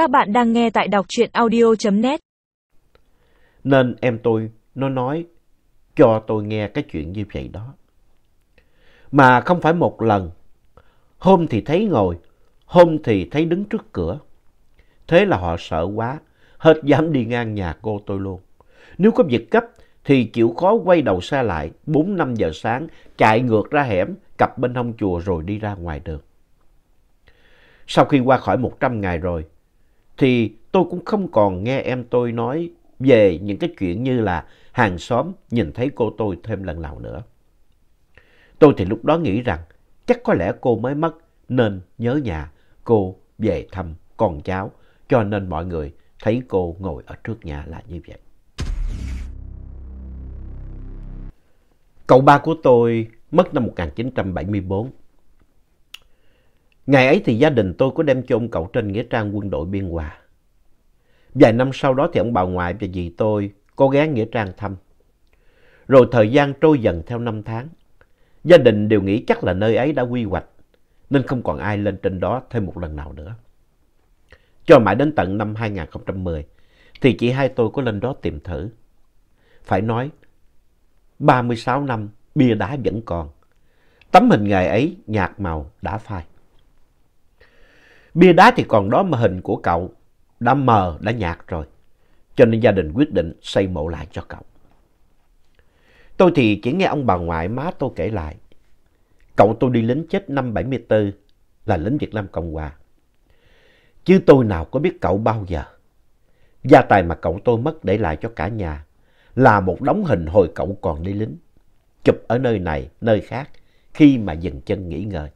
Các bạn đang nghe tại đọc truyện audio.net. Nên em tôi nó nói cho tôi nghe cái chuyện như vậy đó. Mà không phải một lần. Hôm thì thấy ngồi, hôm thì thấy đứng trước cửa. Thế là họ sợ quá, hết dám đi ngang nhà cô tôi luôn. Nếu có việc cấp thì chịu khó quay đầu xe lại 4-5 giờ sáng, chạy ngược ra hẻm, cặp bên hông chùa rồi đi ra ngoài đường. Sau khi qua khỏi 100 ngày rồi, thì tôi cũng không còn nghe em tôi nói về những cái chuyện như là hàng xóm nhìn thấy cô tôi thêm lần nào nữa. Tôi thì lúc đó nghĩ rằng chắc có lẽ cô mới mất nên nhớ nhà cô về thăm con cháu, cho nên mọi người thấy cô ngồi ở trước nhà là như vậy. Cậu ba của tôi mất năm 1974. Ngày ấy thì gia đình tôi có đem chôn cậu trên nghĩa trang quân đội biên hòa. Vài năm sau đó thì ông bà ngoại và dì tôi có ghé nghĩa trang thăm. Rồi thời gian trôi dần theo năm tháng. Gia đình đều nghĩ chắc là nơi ấy đã quy hoạch, nên không còn ai lên trên đó thêm một lần nào nữa. Cho mãi đến tận năm 2010, thì chị hai tôi có lên đó tìm thử. Phải nói, 36 năm, bia đá vẫn còn. Tấm hình ngày ấy nhạt màu đã phai. Bia đá thì còn đó mà hình của cậu đã mờ, đã nhạt rồi. Cho nên gia đình quyết định xây mộ lại cho cậu. Tôi thì chỉ nghe ông bà ngoại má tôi kể lại. Cậu tôi đi lính chết năm 74 là lính Việt Nam Cộng Hòa. Chứ tôi nào có biết cậu bao giờ. Gia tài mà cậu tôi mất để lại cho cả nhà là một đống hình hồi cậu còn đi lính. Chụp ở nơi này, nơi khác khi mà dừng chân nghỉ ngơi.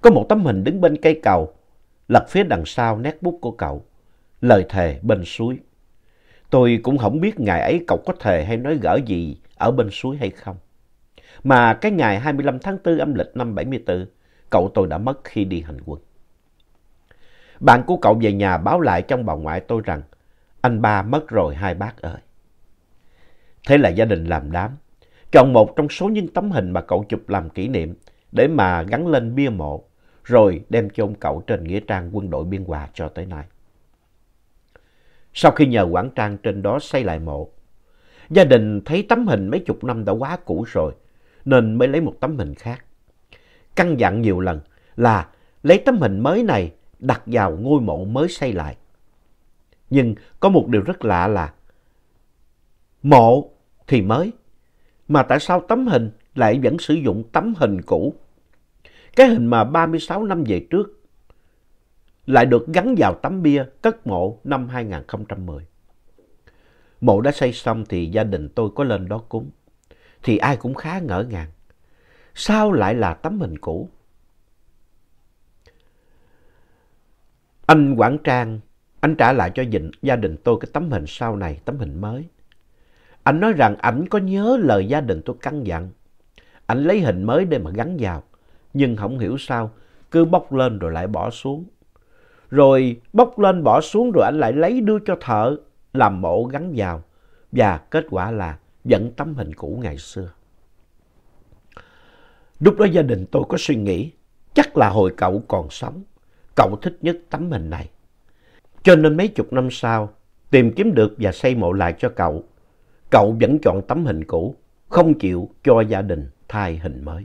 Có một tấm hình đứng bên cây cầu, lật phía đằng sau nét bút của cậu, lời thề bên suối. Tôi cũng không biết ngày ấy cậu có thề hay nói gỡ gì ở bên suối hay không. Mà cái ngày 25 tháng 4 âm lịch năm 74, cậu tôi đã mất khi đi hành quân. Bạn của cậu về nhà báo lại trong bà ngoại tôi rằng anh ba mất rồi hai bác ơi. Thế là gia đình làm đám, chọn một trong số những tấm hình mà cậu chụp làm kỷ niệm để mà gắn lên bia mộ, rồi đem chôn cậu trên nghĩa trang quân đội biên hòa cho tới nay. Sau khi nhờ quản trang trên đó xây lại mộ, gia đình thấy tấm hình mấy chục năm đã quá cũ rồi, nên mới lấy một tấm hình khác. Căn dặn nhiều lần là lấy tấm hình mới này đặt vào ngôi mộ mới xây lại. Nhưng có một điều rất lạ là mộ thì mới, mà tại sao tấm hình lại vẫn sử dụng tấm hình cũ? Cái hình mà 36 năm về trước lại được gắn vào tấm bia cất mộ năm 2010. Mộ đã xây xong thì gia đình tôi có lên đó cúng. Thì ai cũng khá ngỡ ngàng. Sao lại là tấm hình cũ? Anh Quảng Trang, anh trả lại cho gia đình tôi cái tấm hình sau này, tấm hình mới. Anh nói rằng ảnh có nhớ lời gia đình tôi căn dặn. Anh lấy hình mới để mà gắn vào. Nhưng không hiểu sao, cứ bóc lên rồi lại bỏ xuống. Rồi bóc lên bỏ xuống rồi anh lại lấy đưa cho thợ làm mộ gắn vào. Và kết quả là vẫn tấm hình cũ ngày xưa. Lúc đó gia đình tôi có suy nghĩ, chắc là hồi cậu còn sống, cậu thích nhất tấm hình này. Cho nên mấy chục năm sau, tìm kiếm được và xây mộ lại cho cậu, cậu vẫn chọn tấm hình cũ, không chịu cho gia đình thay hình mới.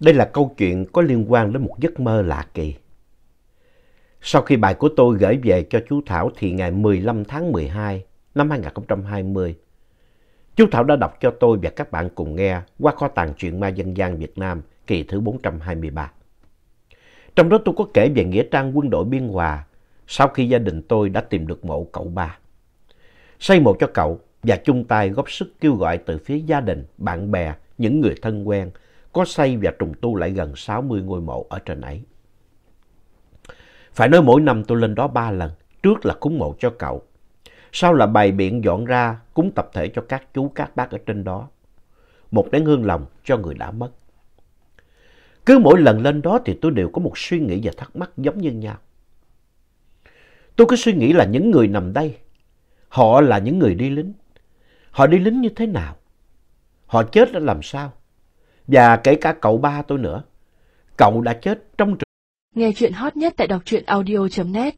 Đây là câu chuyện có liên quan đến một giấc mơ lạ kỳ. Sau khi bài của tôi gửi về cho chú Thảo thì ngày 15 tháng 12 năm 2020, chú Thảo đã đọc cho tôi và các bạn cùng nghe qua kho tàng truyện ma dân gian Việt Nam kỳ thứ 423. Trong đó tôi có kể về Nghĩa trang quân đội biên hòa sau khi gia đình tôi đã tìm được mộ cậu ba. Xây mộ cho cậu và chung tay góp sức kêu gọi từ phía gia đình, bạn bè, những người thân quen có xây và trùng tu lại gần 60 ngôi mộ ở trên ấy. Phải nói mỗi năm tôi lên đó ba lần, trước là cúng mộ cho cậu. Sau là bày biện dọn ra cúng tập thể cho các chú các bác ở trên đó. Một nén hương lòng cho người đã mất. Cứ mỗi lần lên đó thì tôi đều có một suy nghĩ và thắc mắc giống như nhau. Tôi cứ suy nghĩ là những người nằm đây, họ là những người đi lính. Họ đi lính như thế nào? Họ chết đã làm sao? Và kể cả cậu ba tôi nữa. Cậu đã chết trong trường. Nghe chuyện hot nhất tại đọc truyện audio.net